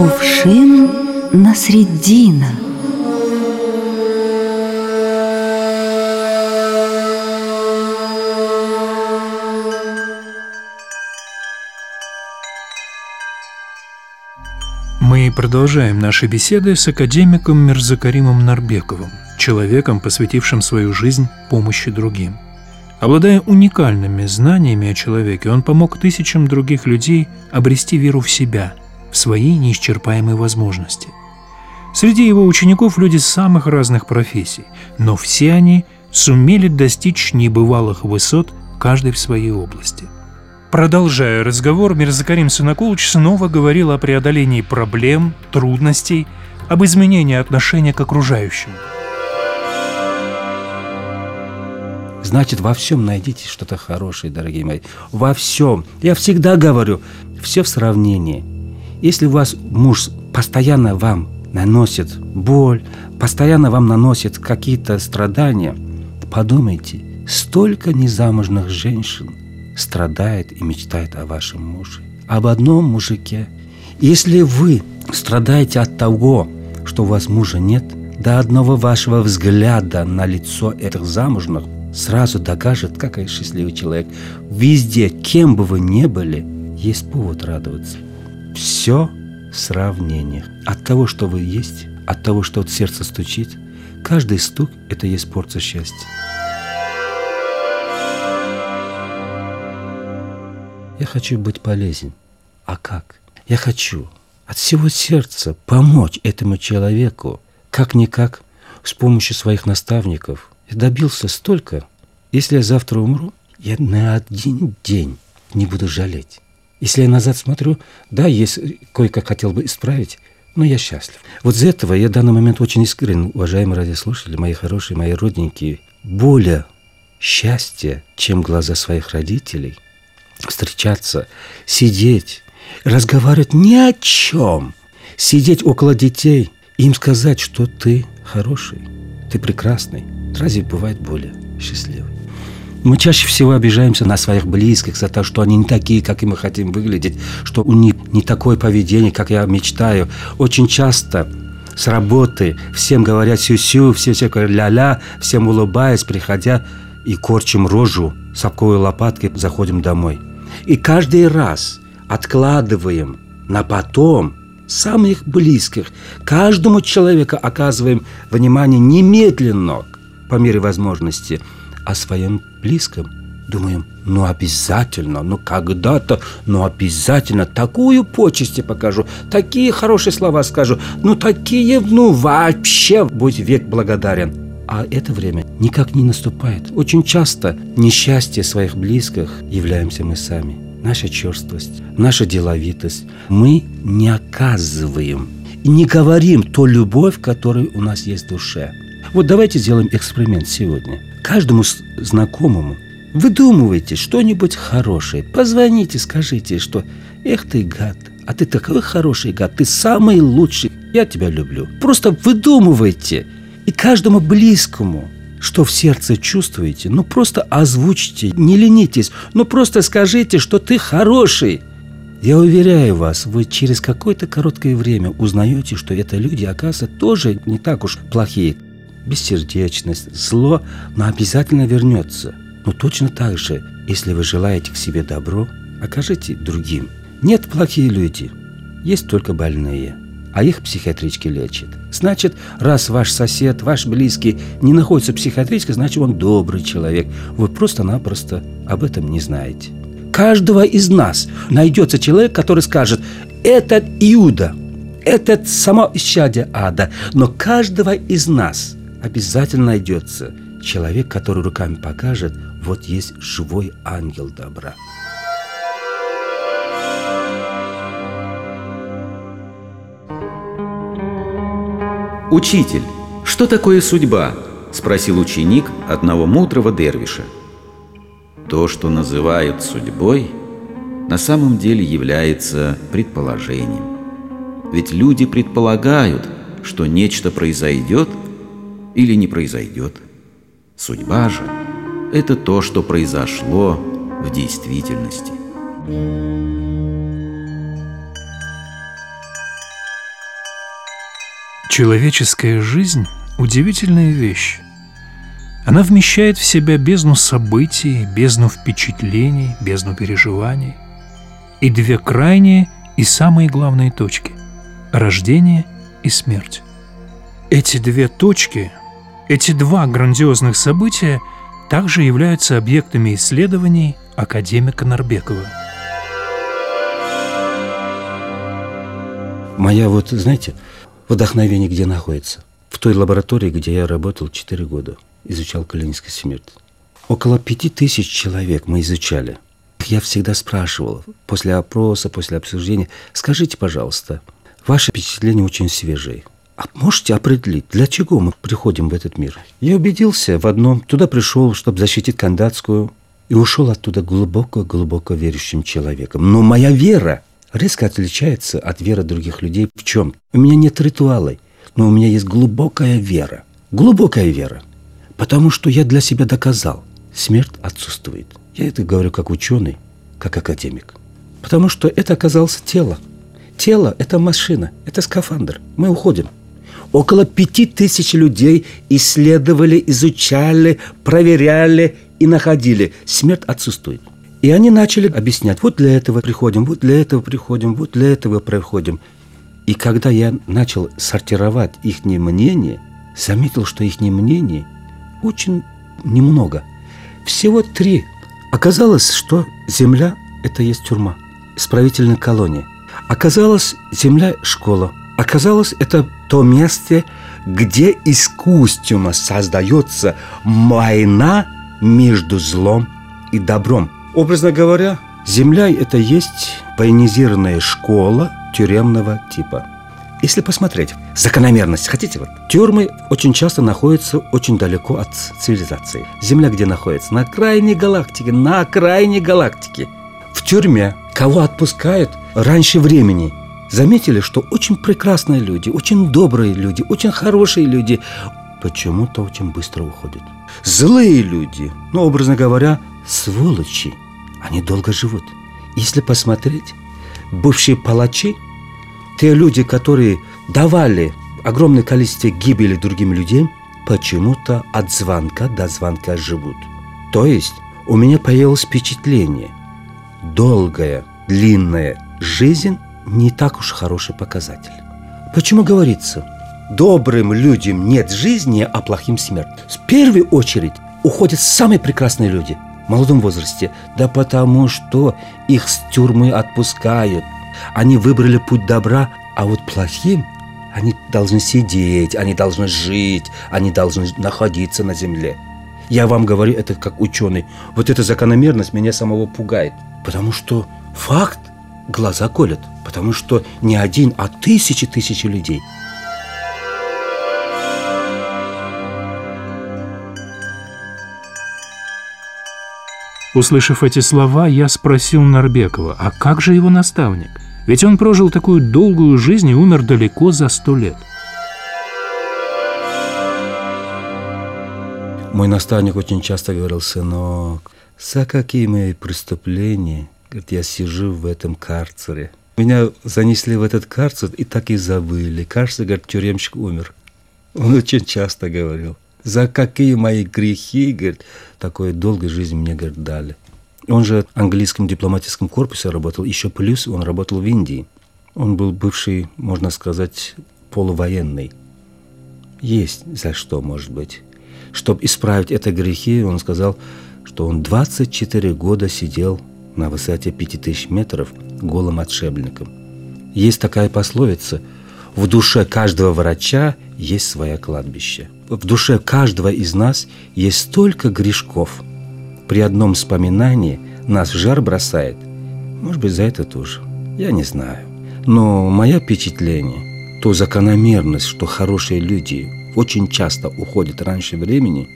Кувшин на средина. Мы продолжаем наши беседы с академиком Мирзакаримом Нарбековым, человеком, посвятившим свою жизнь помощи другим. Обладая уникальными знаниями о человеке, он помог тысячам других людей обрести веру в себя, в свои неисчерпаемые возможности. Среди его учеников люди самых разных профессий, но все они сумели достичь небывалых высот, каждый в своей области – Продолжая разговор, Мирзакарим Сунакулыч снова говорил о преодолении проблем, трудностей, об изменении отношения к окружающим. Значит, во всем найдите что-то хорошее, дорогие мои. Во всем. Я всегда говорю, все в сравнении. Если у вас муж постоянно вам наносит боль, постоянно вам наносит какие-то страдания, подумайте, столько незамужных женщин – страдает и мечтает о вашем муже. Об одном мужике. Если вы страдаете от того, что у вас мужа нет, до одного вашего взгляда на лицо этих замужных сразу докажет, какой счастливый человек. Везде, кем бы вы ни были, есть повод радоваться. Все в сравнениях. От того, что вы есть, от того, что от сердца стучит, каждый стук – это есть порция счастья. Я хочу быть полезен. А как? Я хочу от всего сердца помочь этому человеку. Как-никак, с помощью своих наставников. Я добился столько. Если я завтра умру, я на один день не буду жалеть. Если я назад смотрю, да, есть кое-как хотел бы исправить, но я счастлив. Вот за этого я в данный момент очень искренен, уважаемые радиослушатели, мои хорошие, мои родненькие. Более счастья, чем глаза своих родителей – встречаться, сидеть, разговаривать ни о чем, сидеть около детей, им сказать, что ты хороший, ты прекрасный. Разве бывает более счастливый? Мы чаще всего обижаемся на своих близких за то, что они не такие, как и мы хотим выглядеть, что у них не такое поведение, как я мечтаю. Очень часто с работы всем говорят сю-сю, все все говорят ля-ля, всем улыбаясь, приходя и корчим рожу, сапковой лопаткой заходим домой – и каждый раз откладываем на потом самых близких. Каждому человеку оказываем внимание немедленно, по мере возможности, о своем близком. Думаем, ну обязательно, ну когда-то, ну обязательно такую почести покажу, такие хорошие слова скажу, ну такие, ну вообще будь век благодарен. А это время никак не наступает. Очень часто несчастье своих близких являемся мы сами. Наша черствость, наша деловитость. Мы не оказываем и не говорим ту любовь, которая у нас есть в душе. Вот давайте сделаем эксперимент сегодня. Каждому знакомому выдумывайте что-нибудь хорошее. Позвоните, скажите, что «Эх ты, гад, а ты такой хороший гад, ты самый лучший, я тебя люблю». Просто выдумывайте. И каждому близкому – что в сердце чувствуете, ну просто озвучьте, не ленитесь, ну просто скажите, что ты хороший. Я уверяю вас, вы через какое-то короткое время узнаете, что это люди, оказывается, тоже не так уж плохие. Бессердечность, зло, но обязательно вернется. Но точно так же, если вы желаете к себе добро, окажите другим. Нет плохие люди, есть только больные а их психиатрички лечат. Значит, раз ваш сосед, ваш близкий не находится в психиатричке, значит, он добрый человек. Вы просто-напросто об этом не знаете. Каждого из нас найдется человек, который скажет, этот Иуда, этот само исчадие ада. Но каждого из нас обязательно найдется человек, который руками покажет, вот есть живой ангел добра. «Учитель, что такое судьба?» – спросил ученик одного мудрого дервиша. То, что называют судьбой, на самом деле является предположением. Ведь люди предполагают, что нечто произойдет или не произойдет. Судьба же – это то, что произошло в действительности. Человеческая жизнь – удивительная вещь. Она вмещает в себя бездну событий, бездну впечатлений, бездну переживаний и две крайние и самые главные точки – рождение и смерть. Эти две точки, эти два грандиозных события также являются объектами исследований академика Нарбекова. Моя вот, знаете, вдохновение где находится? В той лаборатории, где я работал 4 года, изучал клиническую смерть. Около пяти тысяч человек мы изучали. Я всегда спрашивал, после опроса, после обсуждения, скажите, пожалуйста, ваши впечатления очень свежие. А можете определить, для чего мы приходим в этот мир? Я убедился в одном. Туда пришел, чтобы защитить кандидатскую, и ушел оттуда глубоко-глубоко верующим человеком. Но моя вера резко отличается от веры других людей в чем? У меня нет ритуалов, но у меня есть глубокая вера. Глубокая вера. Потому что я для себя доказал, смерть отсутствует. Я это говорю как ученый, как академик. Потому что это оказалось тело. Тело – это машина, это скафандр. Мы уходим. Около пяти тысяч людей исследовали, изучали, проверяли и находили. Смерть отсутствует. И они начали объяснять, вот для этого приходим, вот для этого приходим, вот для этого приходим. И когда я начал сортировать их мнение, заметил, что их мнение очень немного. Всего три. Оказалось, что Земля – это есть тюрьма, исправительная колония. Оказалось, Земля – школа. Оказалось, это то место, где искусственно создается война между злом и добром – Образно говоря, Земля – это есть военизированная школа тюремного типа. Если посмотреть, закономерность, хотите вот? Тюрьмы очень часто находятся очень далеко от цивилизации. Земля где находится? На окраине галактики, на окраине галактики. В тюрьме кого отпускают раньше времени. Заметили, что очень прекрасные люди, очень добрые люди, очень хорошие люди почему-то очень быстро уходят. Злые люди, ну, образно говоря, сволочи, они долго живут. Если посмотреть, бывшие палачи, те люди, которые давали огромное количество гибели другим людям, почему-то от звонка до звонка живут. То есть у меня появилось впечатление, долгая, длинная жизнь не так уж хороший показатель. Почему говорится, добрым людям нет жизни, а плохим смерть? В первую очередь уходят самые прекрасные люди – молодом возрасте? Да потому что их с тюрьмы отпускают. Они выбрали путь добра, а вот плохим они должны сидеть, они должны жить, они должны находиться на земле. Я вам говорю это как ученый. Вот эта закономерность меня самого пугает. Потому что факт глаза колет. Потому что не один, а тысячи тысячи людей – Услышав эти слова, я спросил Нарбекова, а как же его наставник? Ведь он прожил такую долгую жизнь и умер далеко за сто лет. Мой наставник очень часто говорил, сынок, за какие мои преступления, говорит, я сижу в этом карцере. Меня занесли в этот карцер и так и забыли. Кажется, говорит, тюремщик умер. Он очень часто говорил. За какие мои грехи, говорит, такой долгой жизни мне, говорит, дали. Он же в английском дипломатическом корпусе работал, еще плюс он работал в Индии. Он был бывший, можно сказать, полувоенный. Есть за что, может быть. Чтобы исправить это грехи, он сказал, что он 24 года сидел на высоте 5000 метров голым отшельником. Есть такая пословица «В душе каждого врача есть свое кладбище» в душе каждого из нас есть столько грешков. При одном вспоминании нас в жар бросает. Может быть, за это тоже. Я не знаю. Но мое впечатление, то закономерность, что хорошие люди очень часто уходят раньше времени,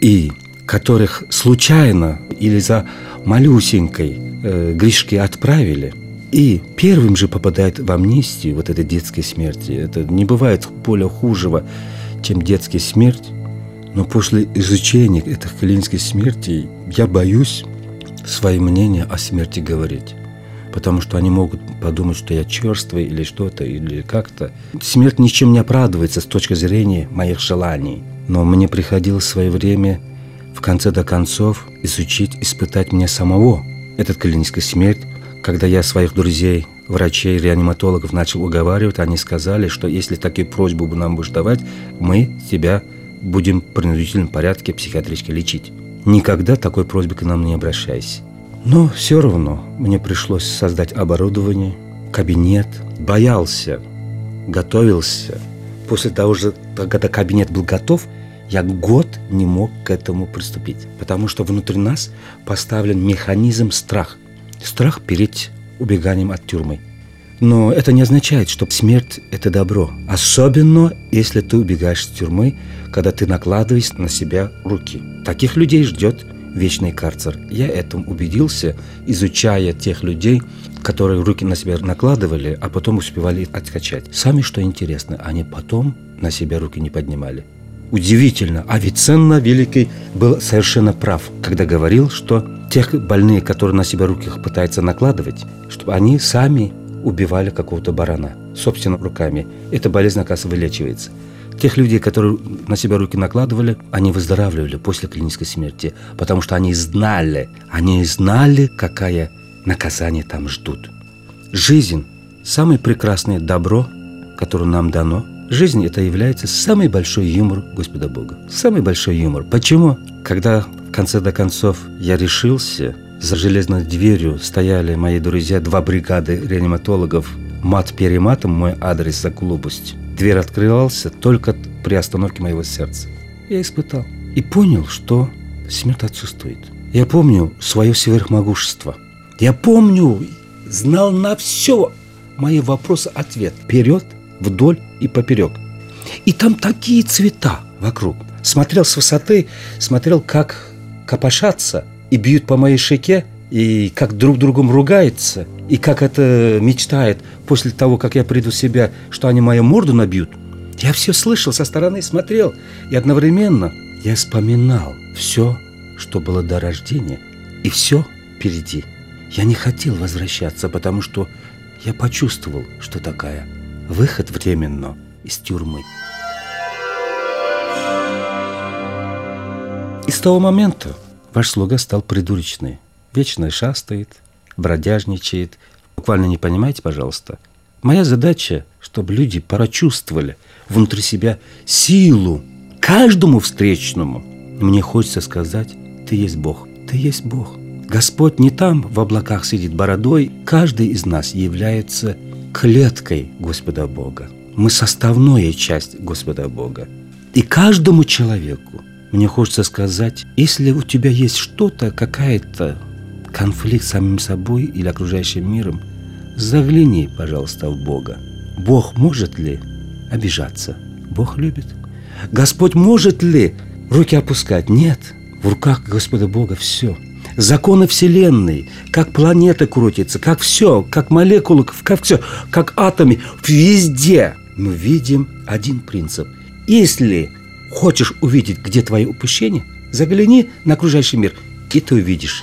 и которых случайно или за малюсенькой э, грешки отправили, и первым же попадает в амнистию вот этой детской смерти. Это не бывает более хужего чем детская смерть, но после изучения этих клинических смертей я боюсь свое мнение о смерти говорить. потому что они могут подумать, что я черствый или что-то, или как-то. Смерть ничем не оправдывается с точки зрения моих желаний. Но мне приходилось в свое время в конце до концов изучить, испытать мне самого этот клиническая смерть, когда я своих друзей, врачей, реаниматологов начал уговаривать, они сказали, что если такие просьбы нам будешь давать, мы тебя будем в принудительном порядке психиатрически лечить. Никогда такой просьбы к нам не обращайся. Но все равно мне пришлось создать оборудование, кабинет. Боялся, готовился. После того же, когда кабинет был готов, я год не мог к этому приступить. Потому что внутри нас поставлен механизм страх. Страх перед убеганием от тюрьмы. Но это не означает, что смерть – это добро. Особенно, если ты убегаешь с тюрьмы, когда ты накладываешь на себя руки. Таких людей ждет вечный карцер. Я этому убедился, изучая тех людей, которые руки на себя накладывали, а потом успевали откачать. Сами, что интересно, они потом на себя руки не поднимали. Удивительно, Авиценна Великий был совершенно прав, когда говорил, что тех больных, которые на себя руки пытаются накладывать, чтобы они сами убивали какого-то барана собственными руками. Эта болезнь, оказывается, вылечивается. Тех людей, которые на себя руки накладывали, они выздоравливали после клинической смерти, потому что они знали, они знали, какое наказание там ждут. Жизнь – самое прекрасное добро, которое нам дано. Жизнь – это является самый большой юмор Господа Бога. Самый большой юмор. Почему? Когда в конце до концов я решился – за железной дверью стояли мои друзья, два бригады реаниматологов. Мат-перематом мой адрес за глупость. Дверь открывался только при остановке моего сердца. Я испытал. И понял, что смерть отсутствует. Я помню свое сверхмогущество. Я помню, знал на все мои вопросы ответ. Вперед, вдоль и поперек. И там такие цвета вокруг. Смотрел с высоты, смотрел, как копошатся – и бьют по моей щеке, и как друг другом ругаются, и как это мечтает после того, как я приду в себя, что они мою морду набьют. Я все слышал со стороны, смотрел, и одновременно я вспоминал все, что было до рождения, и все впереди. Я не хотел возвращаться, потому что я почувствовал, что такая выход временно из тюрьмы. И с того момента Ваш слуга стал придурочный. Вечно шастает, бродяжничает. Буквально не понимаете, пожалуйста? Моя задача, чтобы люди прочувствовали внутри себя силу каждому встречному. Мне хочется сказать, ты есть Бог, ты есть Бог. Господь не там в облаках сидит бородой. Каждый из нас является клеткой Господа Бога. Мы составная часть Господа Бога. И каждому человеку мне хочется сказать, если у тебя есть что-то, какая-то конфликт с самим собой или окружающим миром, загляни, пожалуйста, в Бога. Бог может ли обижаться? Бог любит. Господь может ли руки опускать? Нет. В руках Господа Бога все. Законы Вселенной, как планета крутится, как все, как молекулы, как все, как атомы, везде мы видим один принцип. Если Хочешь увидеть, где твои упущения? Загляни на окружающий мир, и ты увидишь.